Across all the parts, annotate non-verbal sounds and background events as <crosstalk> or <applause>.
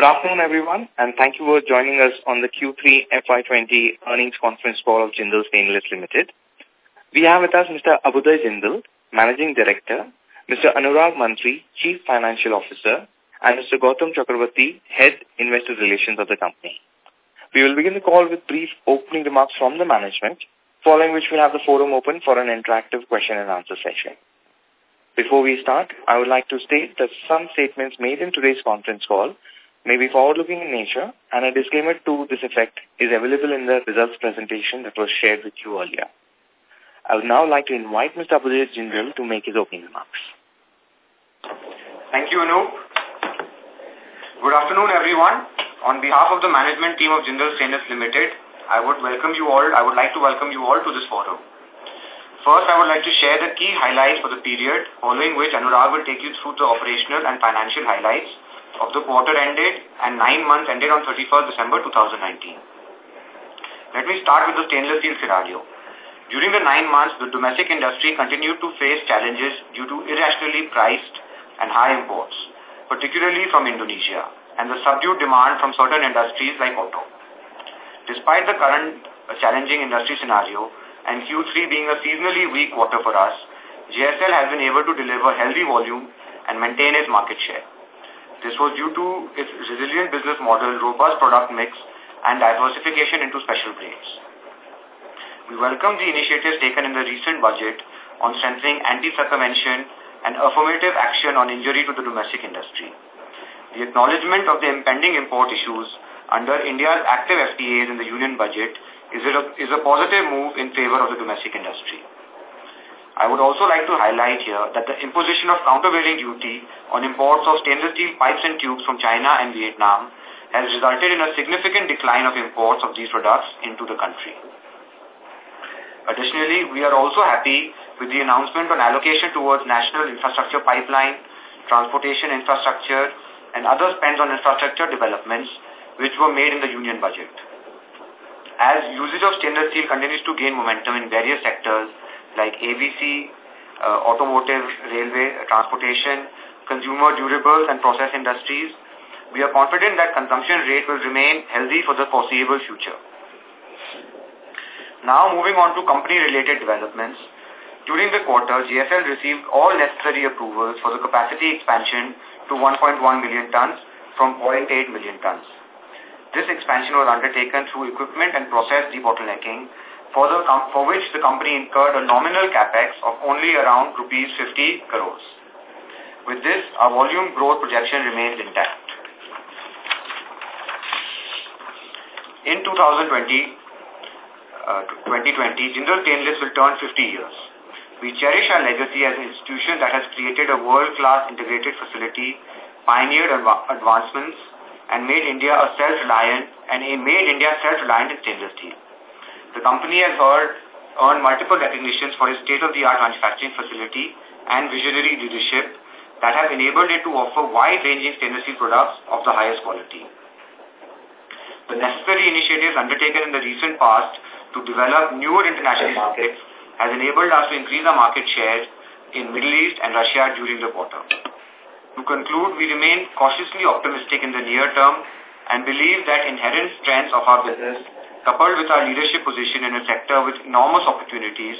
Good afternoon, everyone, and thank you for joining us on the Q3 FY20 earnings conference call of Jindal Stainless Limited. We have with us Mr. Abhyuday Jindal, Managing Director, Mr. Anurag Mantri, Chief Financial Officer, and Mr. Gautam Chakravarti, Head Investor Relations of the company. We will begin the call with brief opening remarks from the management, following which we'll have the forum open for an interactive question and answer session. Before we start, I would like to state that some statements made in today's conference call may be forward-looking in nature, and a disclaimer to this effect is available in the results presentation that was shared with you earlier. I would now like to invite Mr. Abhyuday Jindal to make his opening remarks. Thank you, Anup. Good afternoon, everyone. On behalf of the management team of Jindal Stainless Limited, I would welcome you all. I would like to welcome you all to this forum. First, I would like to share the key highlights for the period, following which Anurag will take you through the operational and financial highlights of the quarter ended and nine months ended on 31st December 2019. Let me start with the stainless steel scenario. During the nine months, the domestic industry continued to face challenges due to irrationally priced and high imports, particularly from Indonesia, and the subdued demand from certain industries like auto. Despite the current uh, challenging industry scenario, and Q3 being a seasonally weak quarter for us, JSL has been able to deliver healthy volume and maintain its market share. This was due to its resilient business model, robust product mix, and diversification into special grades. We welcome the initiatives taken in the recent budget on strengthening anti-circumvention and affirmative action on injury to the domestic industry. The acknowledgement of the impending import issues under India's active FTAs in the union budget is a, is a positive move in favor of the domestic industry. I would also like to highlight here that the imposition of countervailing duty on imports of stainless steel pipes and tubes from China and Vietnam has resulted in a significant decline of imports of these products into the country. Additionally, we are also happy with the announcement on allocation towards national infrastructure pipeline, transportation infrastructure, and other spends on infrastructure developments which were made in the union budget. As usage of stainless steel continues to gain momentum in various sectors like ABC, uh, automotive, railway, transportation, consumer durables and process industries, we are confident that consumption rate will remain healthy for the foreseeable future. Now moving on to company-related developments. During the quarter, JSL received all necessary approvals for the capacity expansion to 1.1 million tons from 0.8 million tons. This expansion was undertaken through equipment and process debottlenecking, for, the for which the company incurred a nominal capex of only around rupees 50 crores. With this, our volume growth projection remains intact. In 2020, uh, 2020, Jindal Stainless will turn 50 years. We cherish our legacy as an institution that has created a world-class integrated facility, pioneered advancements and made India a self-reliant and made India self-reliant in stainless steel. The company has heard, earned multiple recognitions for its state-of-the-art manufacturing facility and visionary leadership that have enabled it to offer wide-ranging stainless steel products of the highest quality. The necessary initiatives undertaken in the recent past to develop newer international markets has enabled us to increase our market share in Middle East and Russia during the quarter. To conclude, we remain cautiously optimistic in the near term and believe that inherent strengths of our business, coupled with our leadership position in a sector with enormous opportunities,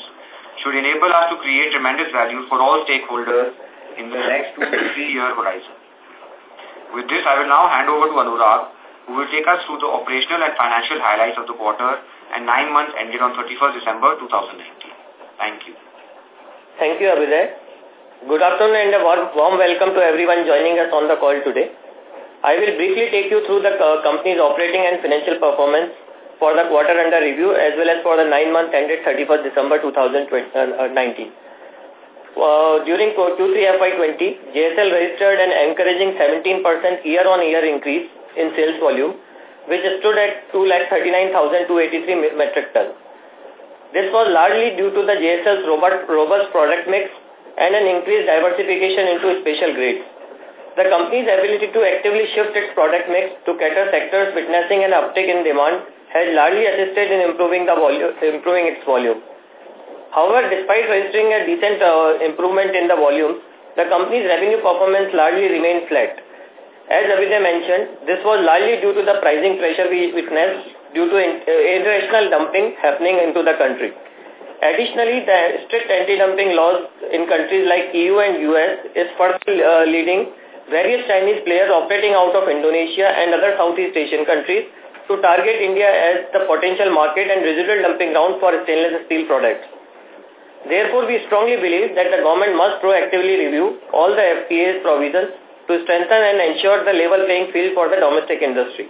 should enable us to create tremendous value for all stakeholders in the next two to three year horizon. With this, I will now hand over to Anurag, who will take us through the operational and financial highlights of the quarter and nine months ended on 31st December 2019. Thank you. Thank you, Abhyuday. Good afternoon and a warm welcome to everyone joining us on the call today. I will briefly take you through the uh, company's operating and financial performance for the quarter under review as well as for the nine months ended 31st December 2019. Uh, during Q3 FY20, JSL registered an encouraging 17% year-on-year increase in sales volume, which stood at 2,39,283 metric tons. This was largely due to the JSL's robust product mix and an increased diversification into special grades. The company's ability to actively shift its product mix to cater sectors witnessing an uptick in demand has largely assisted in improving the volume, improving its volume. However, despite registering a decent uh, improvement in the volume, the company's revenue performance largely remained flat. As Abhyuday mentioned, this was largely due to the pricing pressure we witnessed due to uh, international dumping happening into the country. Additionally, the strict anti-dumping laws in countries like EU and US is further uh, leading various Chinese players operating out of Indonesia and other Southeast Asian countries to target India as the potential market and residual dumping ground for stainless steel products. Therefore, we strongly believe that the government must proactively review all the FTA's provisions to strengthen and ensure the level playing field for the domestic industry.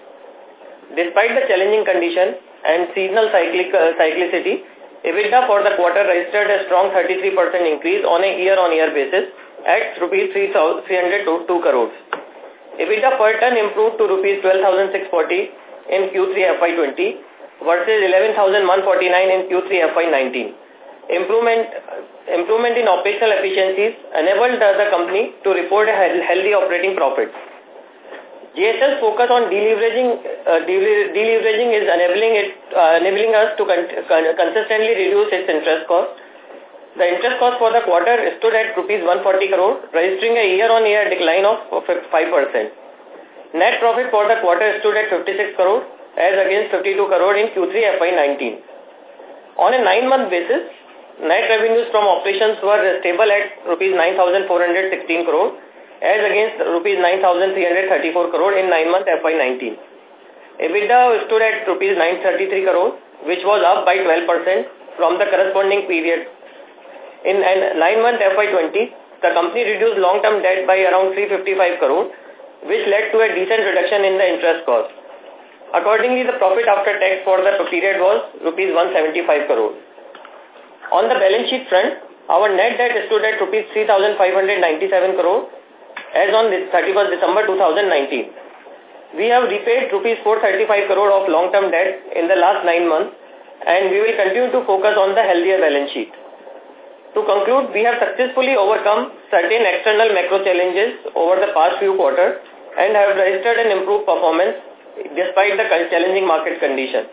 Despite the challenging condition and seasonal cyclic, uh, cyclicity, EBITDA for the quarter registered a strong 33% increase on a year-on-year -year basis at rupees 302 crores. EBITDA per ton improved to rupees 12,640 in Q3 FY20 versus 11,149 in Q3 FY19. Improvement, improvement in operational efficiencies enabled the, company to report a healthy operating profit. JSL's focus on deleveraging, uh, deleveraging is enabling it, uh, enabling us to con con consistently reduce its interest cost. The interest cost for the quarter stood at rupees 140 crore, registering a year-on-year -year decline of 5%. Net profit for the quarter stood at 56 crore, as against 52 crore in Q3 FY19. On a nine-month basis, net revenues from operations were stable at rupees 9,416 crore, as against rupees 9,334 crore in nine month FY19. EBITDA stood at rupees 933 crore, which was up by 12% from the corresponding period. In nine month FY20, the company reduced long-term debt by around 355 crore, which led to a decent reduction in the interest cost. Accordingly, the profit after tax for the period was rupees 175 crore. On the balance sheet front, our net debt stood at rupees 3,597 crore as on 31st December 2019. We have repaid rupees 435 crore of long-term debt in the last nine months and we will continue to focus on the healthier balance sheet. To conclude, we have successfully overcome certain external macro challenges over the past few quarters and have registered an improved performance despite the challenging market conditions.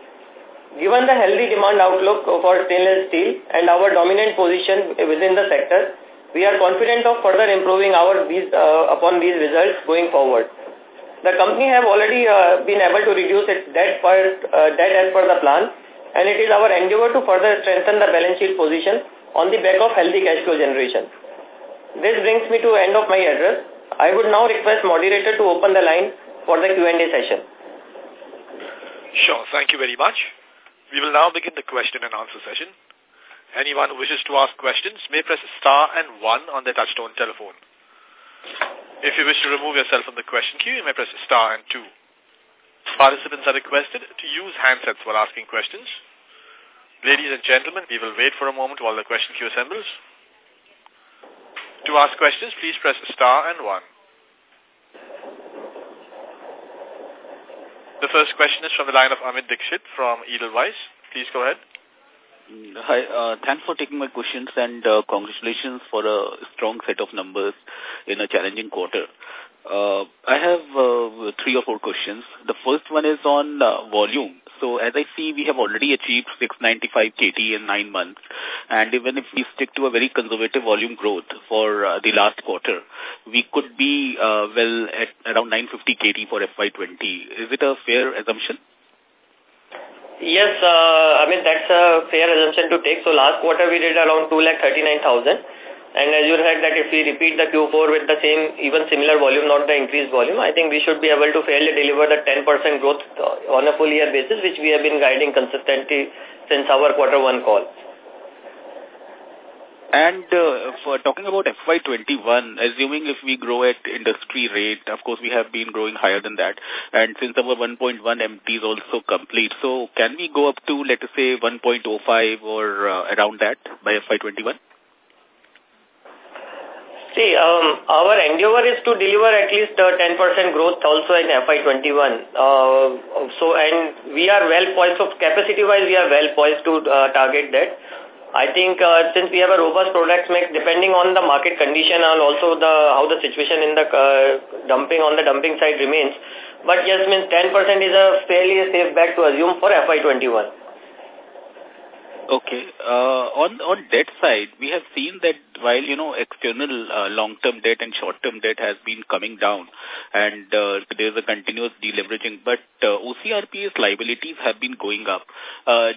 Given the healthy demand outlook for stainless steel and our dominant position within the sector, we are confident of further improving our these, uh, upon these results going forward. The company have already uh, been able to reduce its debt, per, uh, debt as per the plan and it is our endeavor to further strengthen the balance sheet position on the back of healthy cash flow generation. This brings me to end of my address. I would now request moderator to open the line for the Q&A session. Sure, thank you very much. We will now begin the question and answer session. Anyone who wishes to ask questions may press star and one on their touchtone telephone. If you wish to remove yourself from the question queue, you may press star and two. Participants are requested to use handsets while asking questions. Ladies and gentlemen, we will wait for a moment while the question queue assembles. To ask questions, please press star and one. The first question is from the line of Amit Dixit from Edelweiss. Please go ahead. Hi, uh, thanks for taking my questions and uh, congratulations for a strong set of numbers in a challenging quarter. Uh, I have uh, three or four questions. The first one is on uh, volume. So as I see, we have already achieved 695 KT in nine months. And even if we stick to a very conservative volume growth for uh, the last quarter, we could be uh, well at around 950 KT for FY20. Is it a fair assumption? Yes, uh, I mean, that's a fair assumption to take. So last quarter we did around 2,39,000. And as you said that if we repeat the Q4 with the same, even similar volume, not the increased volume, I think we should be able to fairly deliver the 10% growth on a full year basis, which we have been guiding consistently since our quarter one call. And uh, for talking about FY21, assuming if we grow at industry rate, of course we have been growing higher than that. And since our 1.1 MT is also complete, so can we go up to, let us say, 1.05 or uh, around that by FY21? See, um, our endeavor is to deliver at least uh, 10% growth also in FY21. Uh, so, and we are well poised, so capacity-wise, we are well poised to uh, target that. I think uh, since we have a robust product mix, depending on the market condition and also the how the situation in the uh, dumping on the dumping side remains. But yes, means 10% is a fairly safe bet to assume for FY21. Okay. Uh, on on debt side, we have seen that while you know external uh, long-term debt and short-term debt has been coming down, and uh, there is a continuous deleveraging, but OCRPS liabilities have been going up.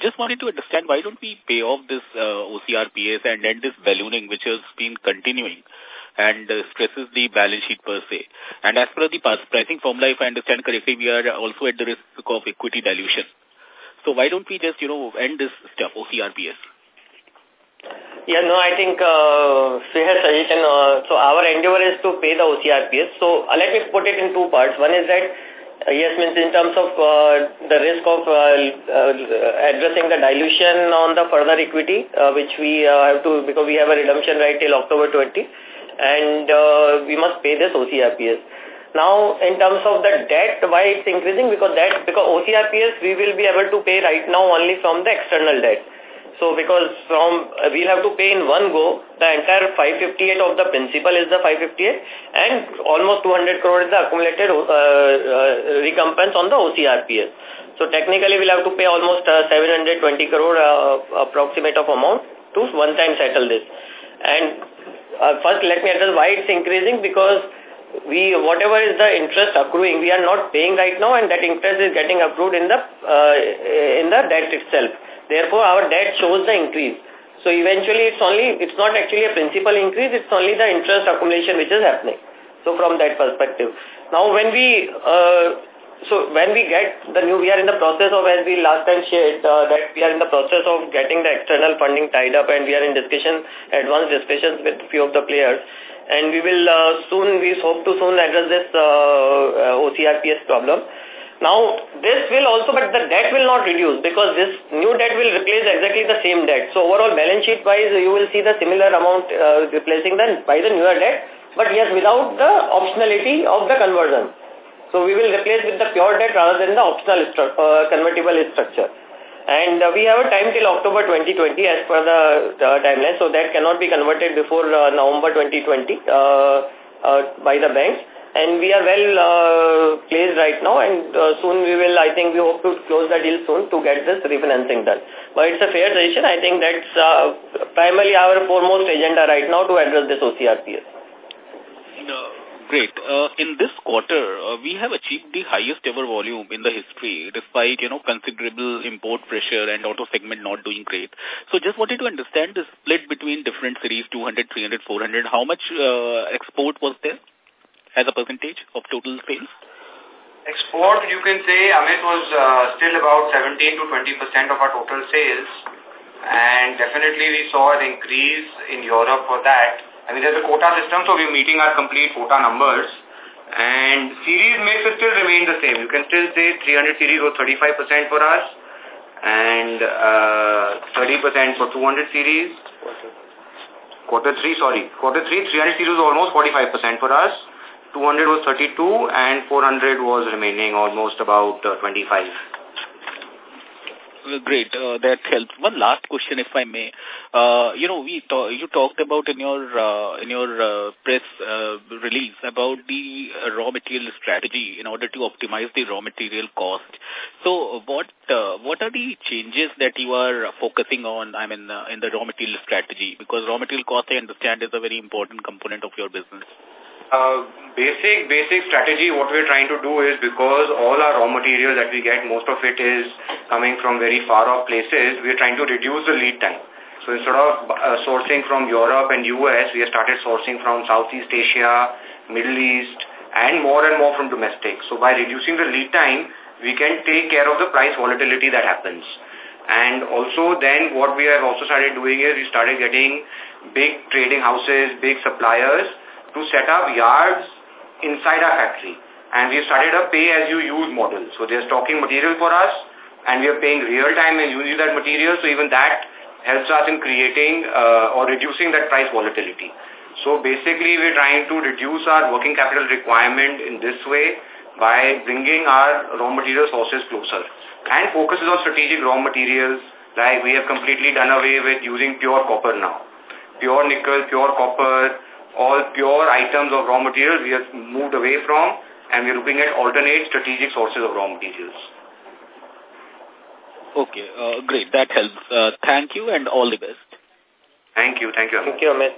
Just wanted to understand why don't we pay off this OCRPS and end this ballooning, which has been continuing and stresses the balance sheet per se. And as per the pricing formula, if I understand correctly, we are also at the risk of equity dilution. So why don't we just, you know, end this stuff, OCRPS? Yeah, no, I think uh, fair suggestion. Uh, so our endeavor is to pay the OCRPS. So uh, let me put it in two parts. One is that, uh, yes, means in terms of uh, the risk of uh, uh, addressing the dilution on the further equity, which we have to, because we have a redemption right till October 20, and we must pay this OCRPS. Now, in terms of the debt, why it's increasing? Because that, because OCRPS, we will be able to pay right now only from the external debt. So, because from, uh, we'll have to pay in one go, the entire 558 of the principal is the 558 and almost 200 crore is the accumulated uh, uh, recompense on the OCRPS. So, technically, we'll have to pay almost uh, 720 crore uh, approximate of amount to one time settle this. And uh, first, let me address why it's increasing because we whatever is the interest accruing, we are not paying right now, and that interest is getting accrued in the uh, in the debt itself. Therefore, our debt shows the increase. So eventually, it's only it's not actually a principal increase; it's only the interest accumulation which is happening. So from that perspective, now when we uh, so when we get the new, we are in the process of, as we last time shared, uh, that we are in the process of getting the external funding tied up and we are in discussion, advanced discussions with few of the players and we will uh, soon, we hope to soon address this uh, uh OCRPS problem. Now, this will also, but the debt will not reduce because this new debt will replace exactly the same debt. So overall balance sheet wise, you will see the similar amount uh, replacing the, by the newer debt, but yes, without the optionality of the conversion. So we will replace with the pure debt rather than the optional uh, convertible structure. And uh, we have a time till October 2020 as per the, the timeline. So that cannot be converted before uh, November 2020 uh, uh, by the banks. And we are well uh, placed right now and uh, soon we will, I think we hope to close the deal soon to get this refinancing done. But it's a fair decision. I think that's primarily our foremost agenda right now to address this OCRPS. No. Great. Uh, in this quarter, uh, we have achieved the highest ever volume in the history, despite, you know, considerable import pressure and auto segment not doing great. So just wanted to understand the split between different series, 200, 300, 400. How much uh, export was there as a percentage of total sales? Export, you can say, Amit, was uh, still about 17 to 20% of our total sales. And definitely we saw an increase in Europe for that. I mean, there's a quota system, so we're meeting our complete quota numbers. And series mix still remain the same. You can still say 300 series was 35% for us and 30% uh, for 200 series. Quarter 3, sorry. Quarter 3, 300 series was almost 45% for us. 200 was 32 and 400 was remaining almost about uh, 25. Great. Uh, that helps. One last question, if I may. Uh, you know, we talk, you talked about in your uh, in your uh, press uh, release about the raw material strategy in order to optimize the raw material cost. So, what uh, what are the changes that you are focusing on? I mean, uh, in the raw material strategy, because raw material cost, I understand, is a very important component of your business. Uh, basic basic strategy what we're trying to do is because all our raw material that we get most of it is coming from very far off places we're trying to reduce the lead time. So instead of uh, sourcing from Europe and US we have started sourcing from Southeast Asia Middle East and more and more from domestic. So by reducing the lead time we can take care of the price volatility that happens. And also then what we have also started doing is we started getting big trading houses big suppliers to set up yards inside our factory. And we started a pay-as-you-use model. So they're stocking material for us, and we are paying real time and using that material. So even that helps us in creating uh, or reducing that price volatility. So basically, we're trying to reduce our working capital requirement in this way by bringing our raw material sources closer. And focuses on strategic raw materials, like we have completely done away with using pure copper now. Pure nickel, pure copper, all pure items of raw materials we have moved away from and we're looking at alternate strategic sources of raw materials. Okay, uh, great. That helps. Uh, thank you and all the best. Thank you. Thank you. Thank you, Amit.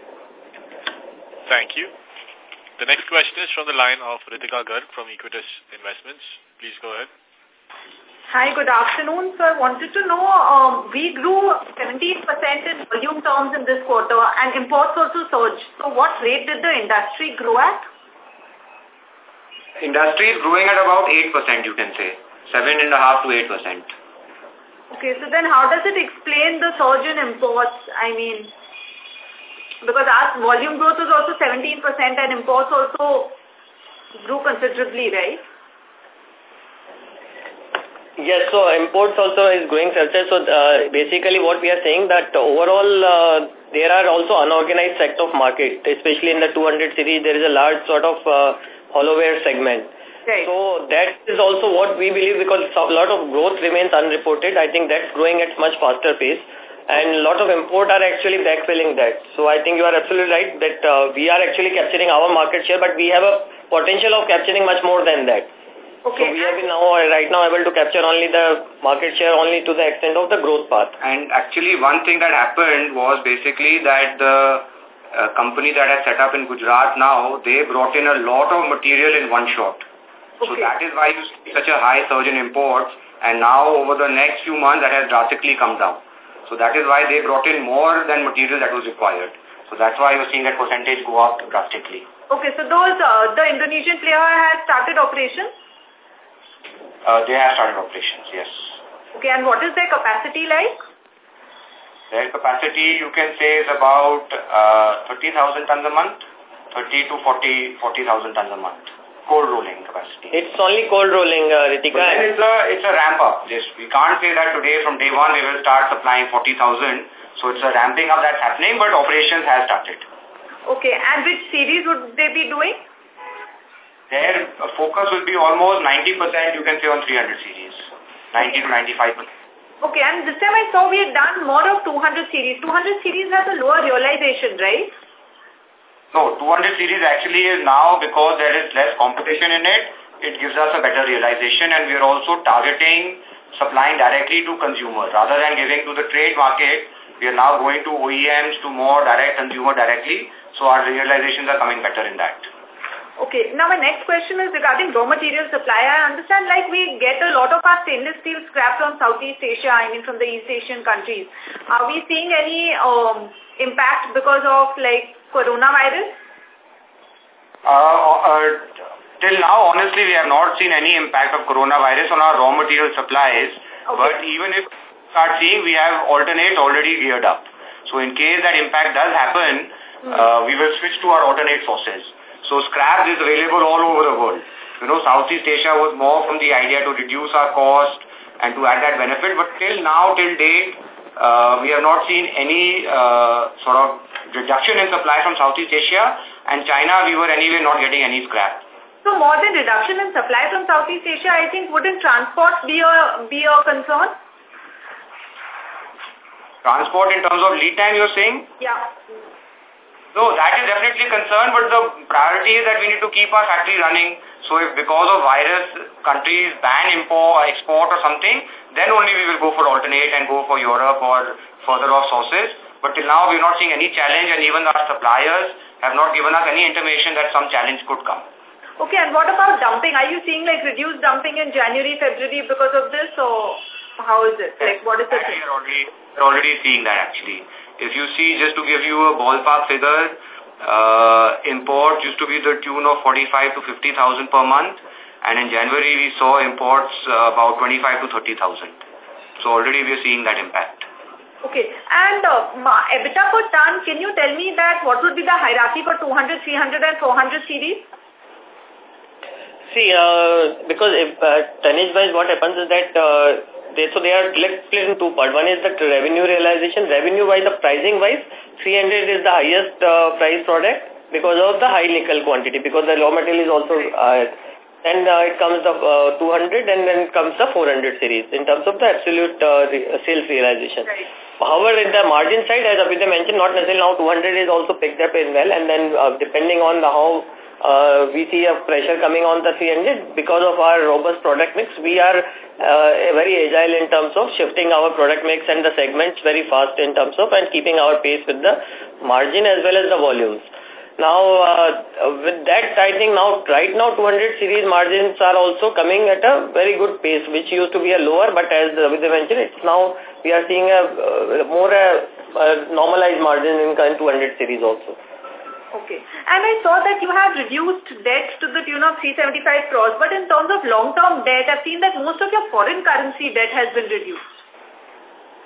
Thank you. The next question is from the line of Ritika Garg from Equitas Investments. Please go ahead. Hi, good afternoon. So I wanted to know, um, we grew 17% in volume terms in this quarter and imports also surged. So what rate did the industry grow at? Industry is growing at about 8%, you can say. 7.5 to 8%. Okay, so then how does it explain the surge in imports? I mean, because our volume growth was also 17% and imports also grew considerably, right? Yes, so imports also is growing faster. So uh, basically what we are saying that overall uh, there are also unorganized sector of market, especially in the 200 series there is a large sort of uh, hollowware segment. Right. So that is also what we believe because a lot of growth remains unreported. I think that's growing at much faster pace and a lot of import are actually backfilling that. So I think you are absolutely right that uh, we are actually capturing our market share, but we have a potential of capturing much more than that. Okay. So we have been now right now able to capture only the market share only to the extent of the growth path. And actually one thing that happened was basically that the uh, company that has set up in Gujarat now, they brought in a lot of material in one shot. Okay. So that is why you see such a high surge in imports and now over the next few months that has drastically come down. So that is why they brought in more than material that was required. So that's why you're seeing that percentage go up drastically. Okay, so those, uh, the Indonesian player has started operations? Uh, they have started operations, yes. Okay, and what is their capacity like? Their capacity, you can say, is about uh, 30,000 tons a month, 30 to 40 40,000 tons a month cold rolling capacity. It's only cold rolling, uh, Ritika. But then it's a, it's a ramp up. Just, we can't say that today from day one we will start supplying 40,000. So it's a ramping up that's happening, but operations has started. Okay, and which series would they be doing? Their focus will be almost 90% you can say on 300 series. 90 to 95%. Okay, and this time I saw we had done more of 200 series. 200 series has a lower realization, right? No, 200 series actually is now because there is less competition in it, it gives us a better realization and we are also targeting supplying directly to consumers. Rather than giving to the trade market, we are now going to OEMs to more direct consumer directly. So our realizations are coming better in that. Okay, now my next question is regarding raw material supply. I understand like we get a lot of our stainless steel scrap from Southeast Asia, I mean from the East Asian countries. Are we seeing any um, impact because of like coronavirus? Uh, uh, till now, honestly, we have not seen any impact of coronavirus on our raw material supplies. Okay. But even if we start seeing, we have alternate already geared up. So in case that impact does happen, Hmm. uh, we will switch to our alternate sources. So scrap is available all over the world. You know, Southeast Asia was more from the idea to reduce our cost and to add that benefit. But till now, till date, uh, we have not seen any uh, sort of reduction in supply from Southeast Asia and China we were anyway not getting any scrap. So more than reduction in supply from Southeast Asia, I think wouldn't transport be a, be a concern? Transport in terms of lead time you're saying? Yeah. No, that is definitely concern, but the priority is that we need to keep our factory running. So if because of virus, countries ban import, or export or something, then only we will go for alternate and go for Europe or further off sources. But till now, we're not seeing any challenge and even our suppliers have not given us any intimation that some challenge could come. Okay, and what about dumping? Are you seeing like reduced dumping in January, February because of this or how is it? Like what is the? We're already, already seeing that actually. If you see, just to give you a ballpark figure, uh, import used to be the tune of 45 to 50,000 per month. And in January, we saw imports uh, about 25 to 30,000. So already we are seeing that impact. Okay, and uh, ma- EBITDA per ton, can you tell me that what would be the hierarchy for 200, 300 and 400 series? See, uh, because if uh, tonnage-wise, what happens is that uh, they, so they are split in two parts. One is the revenue realization. Revenue-wise, the pricing-wise, 300 is the highest uh, price product because of the high nickel quantity, because the raw material is also uh, and uh, it comes the uh, 200 and then comes the 400 series in terms of the absolute uh, re sales realization. Right. However, in the margin side, as Abhyuday mentioned, not necessarily now 200 is also picked up in well and then uh, depending on the how uh, we see a pressure coming on the 300 because of our robust product mix. We are uh, very agile in terms of shifting our product mix and the segments very fast in terms of and keeping our pace with the margin as well as the volumes. Now, uh, with that, I think now, right now, 200 series margins are also coming at a very good pace, which used to be a lower, but as uh, Vidya mentioned, it's now, we are seeing a uh, more a, a normalized margin in 200 series also. Okay. And I saw that you have reduced debt to the tune of 375 crores, but in terms of long-term debt, I've seen that most of your foreign currency debt has been reduced.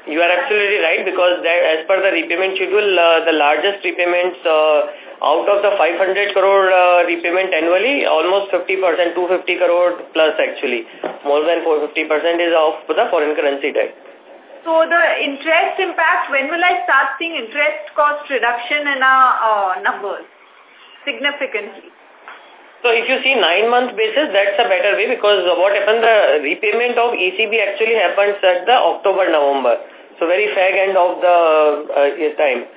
You are absolutely right because that, as per the repayment schedule, uh, the largest repayments uh, out of the 500 crore uh, repayment annually, almost 50%, 250 crore plus actually. More than 450% is of the foreign currency debt. So the interest impact, when will I start seeing interest cost reduction in our uh, numbers significantly? So if you see nine month basis, that's a better way because what happened, the repayment of ECB actually happens at the October-November. So very fag end of the uh, time.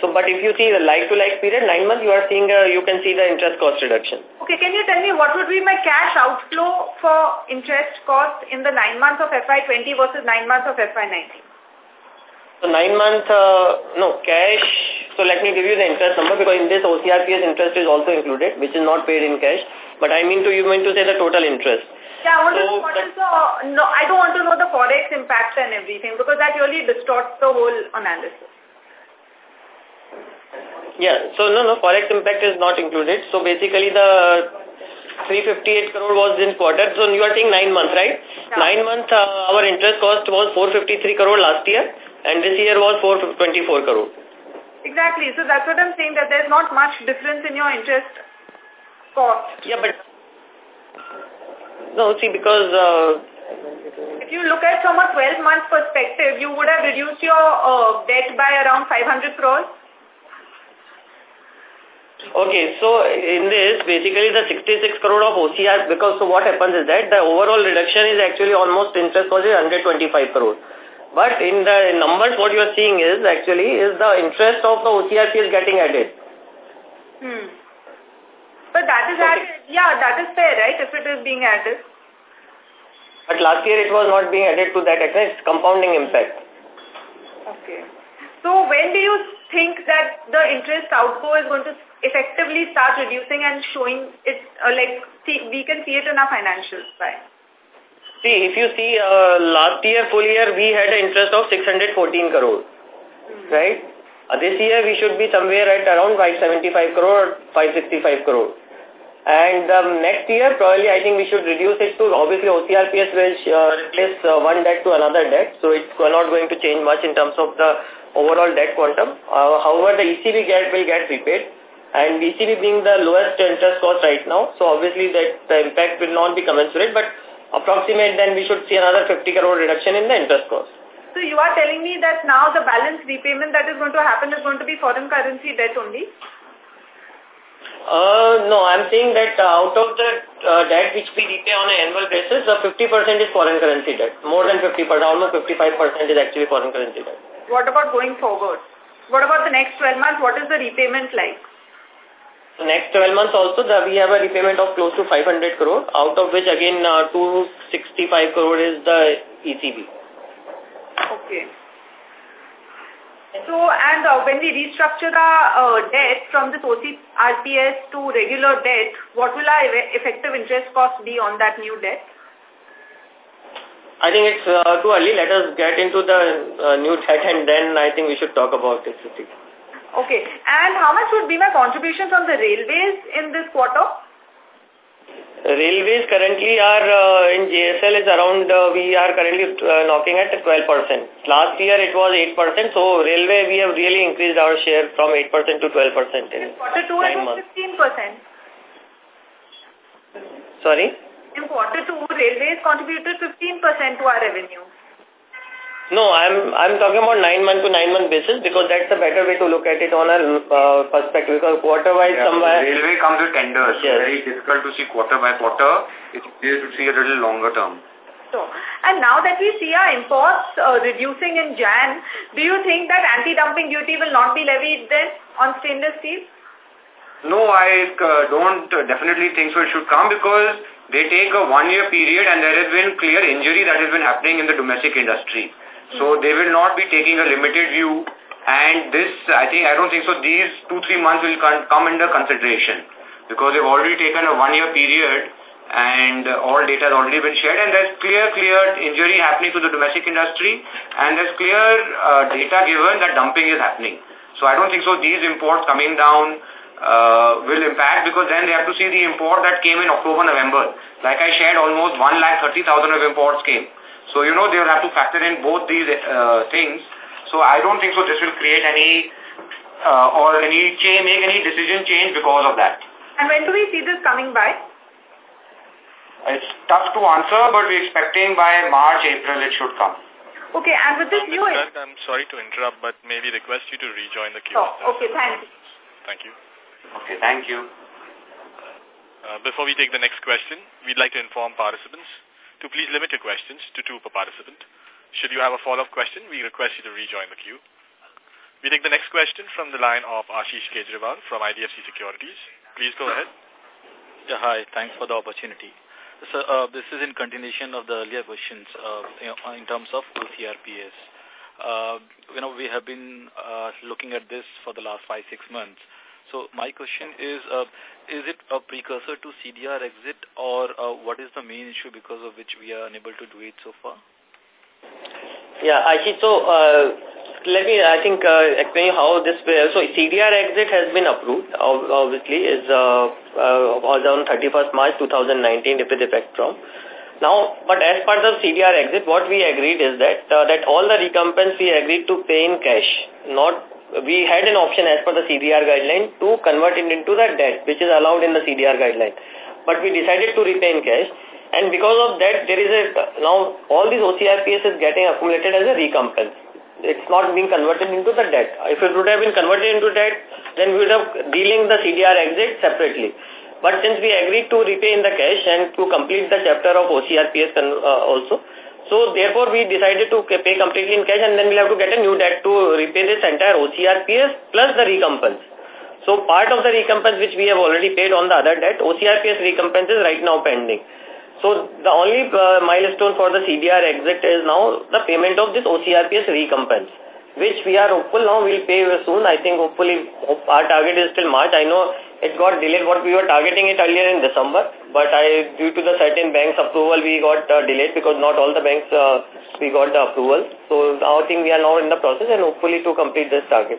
So, but if you see the like-to-like -like period, nine months, you are seeing, a, you can see the interest cost reduction. Okay, can you tell me what would be my cash outflow for interest cost in the nine months of FY20 versus nine months of FY19? So nine months, uh, no, cash, so let me give you the interest number because in this OCRPS interest is also included, which is not paid in cash. But I mean to, you mean to say the total interest. Yeah, I want so to know what is the, no, I don't want to know the forex impact and everything because that really distorts the whole analysis. Yeah, so no, no, forex impact is not included. So basically the 358 crore was in quarter. So you are saying nine months, right? Yeah. Nine months, uh, our interest cost was 453 crore last year and this year was 424 crore. Exactly. So that's what I'm saying that there's not much difference in your interest cost. Yeah, but no, see, because uh, if you look at from a 12-month perspective, you would have reduced your uh, debt by around 500 crores. Okay, so in this, basically the 66 crore of OCR, because so what happens is that the overall reduction is actually almost interest cost is 125 crore. But in the numbers, what you are seeing is actually is the interest of the OCRP is getting added. Hmm. But that is okay. added, yeah, that is fair, right, if it is being added. But last year it was not being added to that extent, it's compounding impact. Okay. So when do you think that the interest outgo is going to effectively start reducing and showing it, uh, like, see, we can see it in our financials, right? See, if you see, uh, last year, full year, we had an interest of 614 crore, mm. right? Uh, this year, we should be somewhere at around 575 crore, 565 crore. And um, next year, probably, I think we should reduce it to, obviously, OCRPS will uh, replace uh, one debt to another debt. So it's not going to change much in terms of the overall debt quantum. Uh, however, the ECB get will get repaid and ECB being the lowest interest cost right now, so obviously that the impact will not be commensurate, but approximate then we should see another 50 crore reduction in the interest cost. So you are telling me that now the balance repayment that is going to happen is going to be foreign currency debt only? Uh, no, I'm saying that uh, out of the uh, debt which we repay on an annual basis, uh, 50% is foreign currency debt. More than 50%, almost 55% is actually foreign currency debt. What about going forward? What about the next 12 months? What is the repayment like? So next 12 months also the, we have a repayment of close to 500 crore, out of which again uh, 265 crore is the ECB. Okay. So, and uh, when we restructure the uh, debt from this OCRPS to regular debt, what will our effective interest cost be on that new debt? I think it's uh, too early. Let us get into the uh, new debt and then I think we should talk about it. Okay. And how much would be my contribution from the railways in this quarter? Railways currently are uh, in JSL is around, uh, we are currently uh, knocking at 12%. Last year it was 8%, so railway we have really increased our share from 8% to 12% in, quarter two it was 15%. Sorry? In quarter two, railways contributed 15% to our revenue. No, I'm I'm talking about nine month to nine month basis because that's a better way to look at it on a uh, perspective because quarter wise yeah, somewhere railway comes with tenders. Yes. Very difficult to see quarter by quarter. It's easier to see a little longer term. So, and now that we see our imports uh, reducing in Jan, do you think that anti-dumping duty will not be levied then on stainless steel? No, I uh, don't definitely think so it should come because they take a one-year period and there has been clear injury that has been happening in the domestic industry. So they will not be taking a limited view. And this, I think, I don't think so, these two, three months will come under consideration. Because they've already taken a one-year period and all data has already been shared. And there's clear, clear injury happening to the domestic industry. And there's clear uh, data given that dumping is happening. So I don't think so these imports coming down uh, will impact because then they have to see the import that came in October, November. Like I shared, almost 1,30,000 of imports came. So, you know, they will have to factor in both these uh, things. So I don't think so this will create any uh, or any change, make any decision change because of that. And when do we see this coming by? It's tough to answer, but we're expecting by March, April it should come. Okay, and with this new... I'm sorry to interrupt, but maybe request you to rejoin the queue. Oh, okay, thank you. Thank you. Okay, thank you. Uh, before we take the next question, we'd like to inform participants to please limit your questions to two per participant. Should you have a follow-up question, we request you to rejoin the queue. We take the next question from the line of Ashish Kejriwal from IDFC Securities. Please go ahead. Yeah, hi. Thanks for the opportunity. So uh, this is in continuation of the earlier questions uh, you know, in terms of OCRPS. Uh, you know, we have been uh, looking at this for the last five, six months. So my question is, uh, is it a precursor to CDR exit or uh, what is the main issue because of which we are unable to do it so far? Yeah, Ashish, so uh, let me, I think, uh, explain how this, uh, so CDR exit has been approved, obviously, is uh, uh, was on 31st March 2019 if it effect from. Now, but as part of CDR exit, what we agreed is that uh, that all the recompense we agreed to pay in cash, not we had an option as per the CDR guideline to convert it into the debt, which is allowed in the CDR guideline. But we decided to repay in cash. And because of that, there is a, now all these OCRPS is getting accumulated as a recompense. It's not being converted into the debt. If it would have been converted into debt, then we would have dealing the CDR exit separately. But since we agreed to repay in the cash and to complete the chapter of OCRPS uh, also, so therefore we decided to pay completely in cash and then we'll have to get a new debt to repay this entire OCRPS plus the recompense. So part of the recompense which we have already paid on the other debt, OCRPS recompense is right now pending. So the only uh, milestone for the CDR exit is now the payment of this OCRPS recompense, which we are hopeful now we will pay soon. I think hopefully our target is till March. I know it got delayed. What we were targeting it earlier in December, but I, due to the certain banks approval, we got uh, delayed because not all the banks uh, we got the approval. So I think we are now in the process and hopefully to complete this target.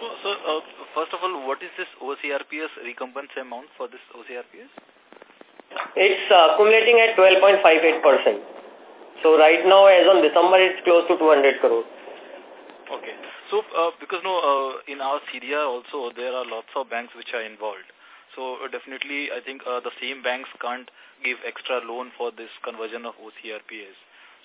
So, so uh, first of all, what is this OCRPS recompense amount for this OCRPS? It's uh, accumulating at 12.58%. So right now, as on December, it's close to 200 crores. Okay. So, uh, because no, uh, in our CDR also, there are lots of banks which are involved. So, uh, definitely, I think uh, the same banks can't give extra loan for this conversion of OCRPS.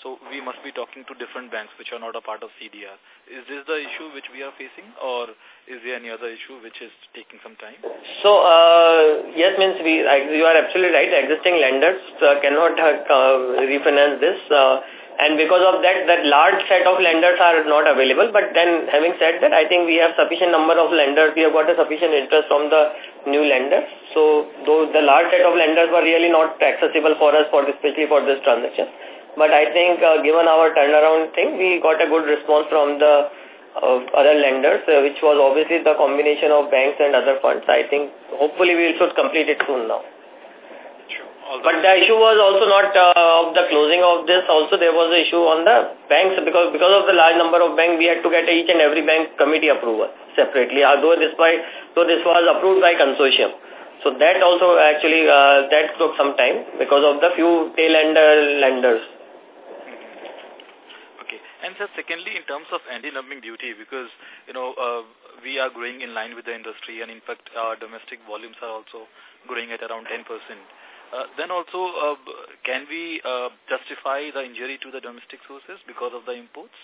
So, we must be talking to different banks which are not a part of CDR. Is this the issue which we are facing or is there any other issue which is taking some time? So, uh, yes, means we, you are absolutely right. Existing lenders uh, cannot uh, refinance this. Uh, and because of that, that large set of lenders are not available. But then having said that, I think we have sufficient number of lenders. We have got a sufficient interest from the new lenders. So those the large set of lenders were really not accessible for us, for especially for this transaction. But I think uh, given our turnaround thing, we got a good response from the uh, other lenders, uh, which was obviously the combination of banks and other funds. I think hopefully we should complete it soon now. But the issue was also not uh, of the closing of this. Also, there was an issue on the banks because because of the large number of banks, we had to get each and every bank committee approval separately. Although this by so this was approved by consortium. So that also actually uh, that took some time because of the few tail ender lenders. And sir, secondly, in terms of anti-dumping duty, because you know uh, we are growing in line with the industry, and in fact, our domestic volumes are also growing at around 10 percent. Uh, then also, uh, can we uh, justify the injury to the domestic sources because of the imports?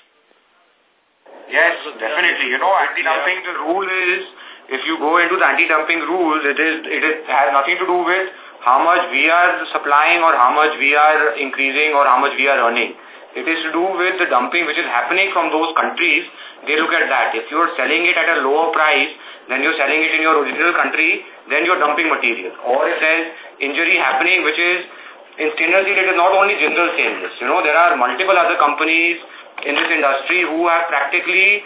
Yes, definitely. You know, anti-dumping, the rule is, if you go into the anti-dumping rules, it is it is, has nothing to do with how much we are supplying or how much we are increasing or how much we are earning. It is to do with the dumping which is happening from those countries. They look at that. If you're selling it at a lower price, then you're selling it in your original country, then you're dumping material. Or if there's injury happening which is in stainless steel, it is not only Jindal Stainless. You know, there are multiple other companies in this industry who have practically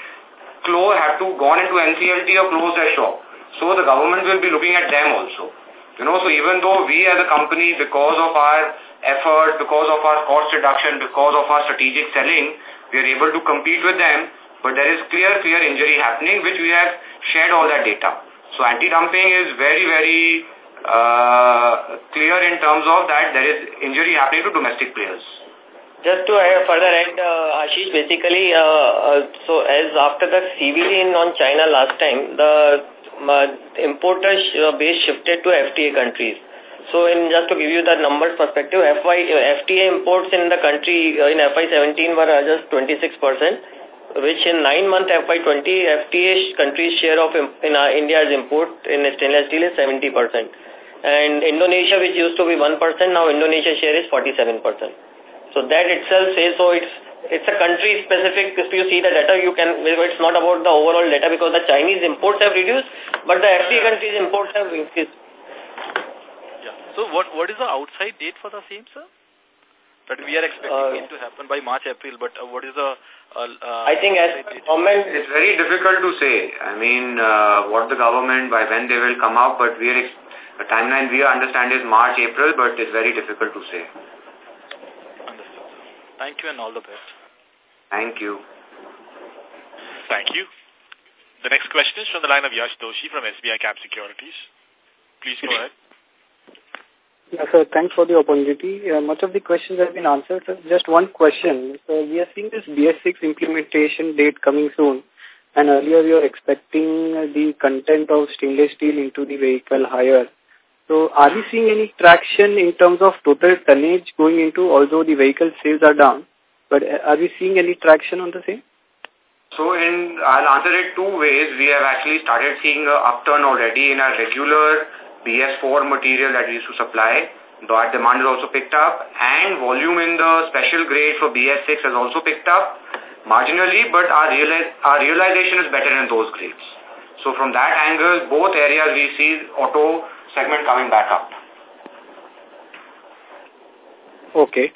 close, have to gone into NCLT or close their shop. So the government will be looking at them also. You know, so even though we as a company, because of our effort, because of our cost reduction, because of our strategic selling, we are able to compete with them, but there is clear, clear injury happening, which we have shared all that data. So anti-dumping is very, very uh, clear in terms of that there is injury happening to domestic players. Just to add further add, uh, Ashish, basically, uh, uh, so as after the CVD on China last time, the uh, importer uh, base shifted to FTA countries. So in just to give you the numbers perspective, FY, FTA imports in the country uh, in FY17 were uh, just 26%, which in nine month FY20, FTA countries share of in uh, India's import in stainless steel is 70%. And Indonesia, which used to be 1%, now Indonesia share is 47%. So that itself says, so it's it's a country specific. If you see the data, you can, it's not about the overall data because the Chinese imports have reduced, but the FTA countries imports have increased. So what what is the outside date for the same, sir? That we are expecting uh, it to happen by March, April, but uh, what is the... Uh, uh I think as government... It's very difficult to say. I mean, uh, what the government, by when they will come up, but we are... The timeline we understand is March, April, but it's very difficult to say. Understood. Thank you and all the best. Thank you. Thank you. The next question is from the line of Yash Doshi from SBI Cap Securities. Please go <laughs> ahead. Yeah, sir, thanks for the opportunity. Uh, much of the questions have been answered. Sir. Just one question. So we are seeing this BS6 implementation date coming soon. And earlier we were expecting the content of stainless steel into the vehicle higher. So are we seeing any traction in terms of total tonnage going into, although the vehicle sales are down, but uh, are we seeing any traction on the same? So in, I'll answer it two ways. We have actually started seeing an upturn already in our regular BS4 material that we used to supply. That demand has also picked up and volume in the special grade for BS6 has also picked up marginally, but our, our realization is better in those grades. So from that angle, both areas we see auto segment coming back up. Okay.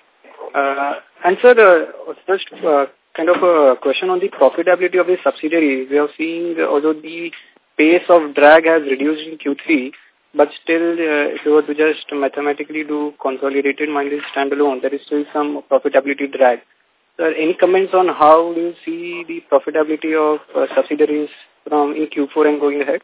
Uh, and sir, uh, just uh, kind of a question on the profitability of the subsidiary. We are seeing, although the pace of drag has reduced in Q3, but still, uh, if you were to just mathematically do consolidated minus standalone, there is still some profitability drag. Sir, any comments on how do you see the profitability of uh, subsidiaries from in Q4 and going ahead?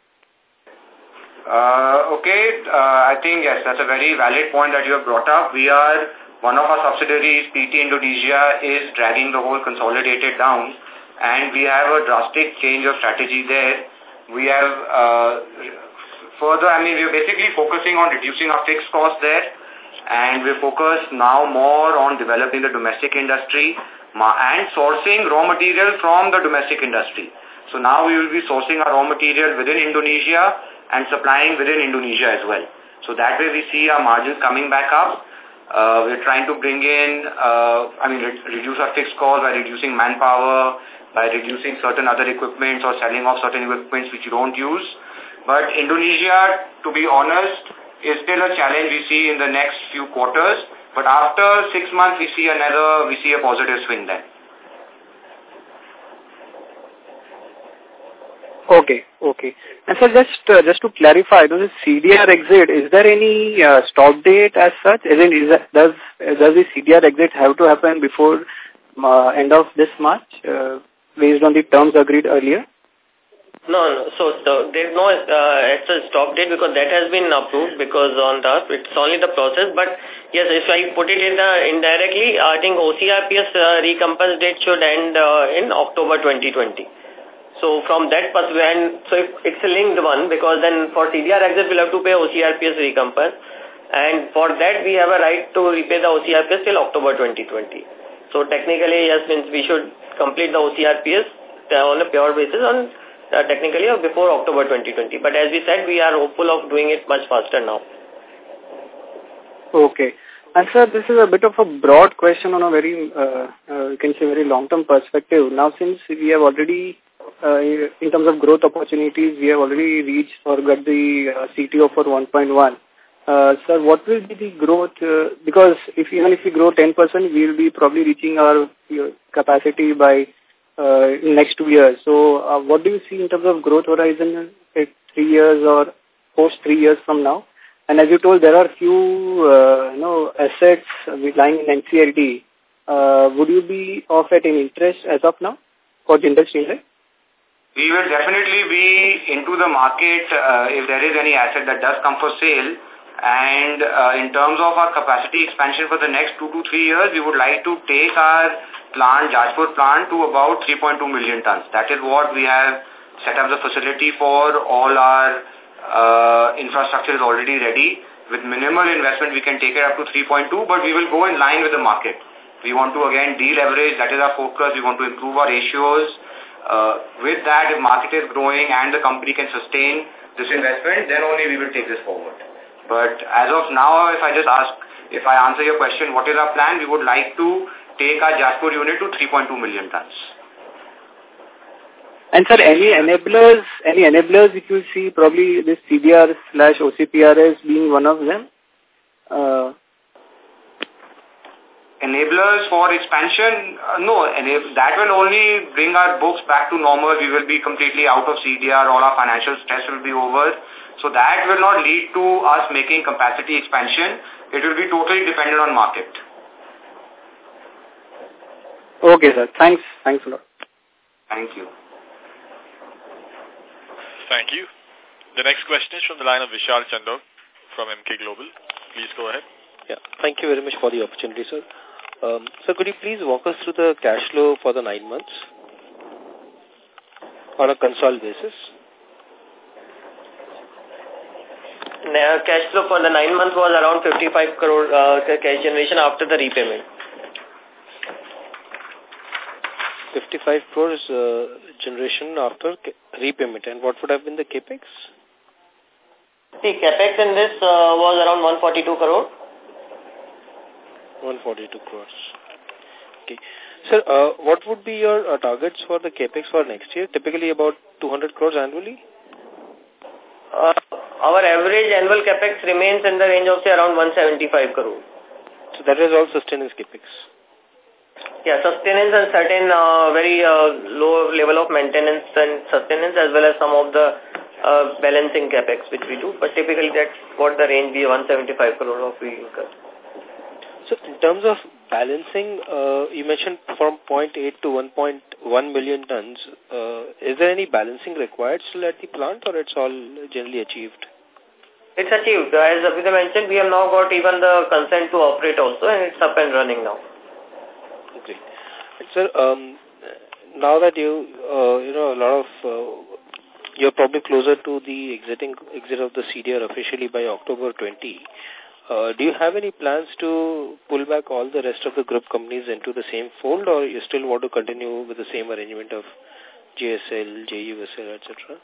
Uh, okay, uh, I think yes, that's a very valid point that you have brought up. We are, one of our subsidiaries, PT Indonesia, is dragging the whole consolidated down and we have a drastic change of strategy there. We have uh, further, I mean, we're basically focusing on reducing our fixed costs there and we focus now more on developing the domestic industry and sourcing raw material from the domestic industry. So now we will be sourcing our raw material within Indonesia and supplying within Indonesia as well. So that way we see our margins coming back up. Uh, we're trying to bring in, uh, I mean, re reduce our fixed costs by reducing manpower, by reducing certain other equipments or selling off certain equipments which you don't use. But Indonesia, to be honest, is still a challenge we see in the next few quarters. But after six months, we see another, we see a positive swing then. Okay, okay. And so just uh, just to clarify, does CDR exit, is there any uh, stop date as such? Is, it, is that, does does the CDR exit have to happen before uh, end of this March, uh, based on the terms agreed earlier? No, no. So the, there's no uh, actual stop date because that has been approved because on the it's only the process. But yes, if I put it in the indirectly, I think OCRPS uh, recompense date should end uh, in October 2020. So from that perspective, so if it's a linked one because then for CDR exit we'll have to pay OCRPS recompense, and for that we have a right to repay the OCRPS till October 2020. So technically, yes, means we should complete the OCRPS uh, on a pure basis on uh, technically or before October 2020. But as we said, we are hopeful of doing it much faster now. Okay. And sir, this is a bit of a broad question on a very, uh, uh, you can say very long-term perspective. Now, since we have already, uh, in terms of growth opportunities, we have already reached or got the uh, CTO for 1.1. Uh, sir, what will be the growth? Uh, because if even if we grow 10%, we will be probably reaching our capacity by uh, next two years. So, uh, what do you see in terms of growth horizon three years or post three years from now? And as you told, there are few uh, you know assets lying in NCLT. Uh, would you be of at an interest as of now for the industry? Right? We will definitely be into the market uh, if there is any asset that does come for sale and uh, in terms of our capacity expansion for the next two to three years, we would like to take our plant, Jajpur plant, to about 3.2 million tons. That is what we have set up the facility for. All our uh, infrastructure is already ready. With minimal investment, we can take it up to 3.2, but we will go in line with the market. We want to, again, deleverage. That is our focus. We want to improve our ratios. Uh, with that, if market is growing and the company can sustain this investment, then only we will take this forward. But as of now, if I just ask, if I answer your question, what is our plan? We would like to take our Jajpur unit to 3.2 million tons. And sir, any enablers, any enablers if you see probably this CDR slash OCRPS being one of them? Uh, enablers for expansion, uh, no, and that will only bring our books back to normal. We will be completely out of CDR. All our financial stress will be over. So that will not lead to us making capacity expansion. It will be totally dependent on market. Okay, sir. Thanks. Thanks a lot. Thank you. Thank you. The next question is from the line of Vishal Chandak from Emkay Global. Please go ahead. Yeah. Thank you very much for the opportunity, sir. Um, so could you please walk us through the cash flow for the nine months on a consolidated basis? Cash flow for the nine months was around 55 crore uh, cash generation after the repayment. 55 crores uh, generation after repayment. And what would have been the capex? The capex in this uh, was around 142 crore. 142 crores. Okay. Sir, uh, what would be your uh, targets for the capex for next year? Typically about 200 crores annually? Uh, our average annual capex remains in the range of say around 175 crore. So that is all sustenance capex? Yeah, sustenance and certain uh, very uh, low level of maintenance and sustenance as well as some of the uh, balancing capex which we do. But typically that's what the range be 175 crore of we incur. So in terms of balancing, uh, you mentioned from 0.8 to 1.1 million tons. Uh, is there any balancing required still at the plant or it's all generally achieved? It's achieved. As Abhyuday mentioned, we have now got even the consent to operate also and it's up and running now. Great. Sir, um, now that you, uh, you know, a lot of, uh, you're probably closer to the exiting exit of the CDR officially by October 20. Uh, do you have any plans to pull back all the rest of the group companies into the same fold or you still want to continue with the same arrangement of JSL, JUSL, etc.?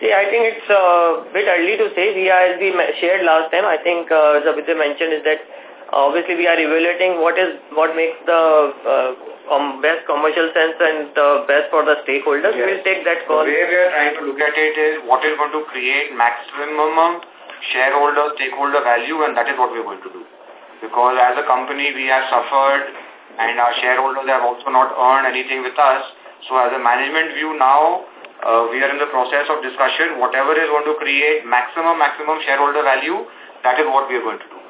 See, I think it's a uh, bit early to say. We, as we shared last time, I think uh, Zabitya mentioned is that obviously we are evaluating what is what makes the uh, um, best commercial sense and uh, best for the stakeholders. Yes. We will take that call. The way we are trying to look at it is what is going to create maximum shareholder, stakeholder value, and that is what we're going to do. Because as a company, we have suffered, and our shareholders have also not earned anything with us. So as a management view now, uh, we are in the process of discussion. Whatever is going to create maximum, maximum shareholder value, that is what we are going to do.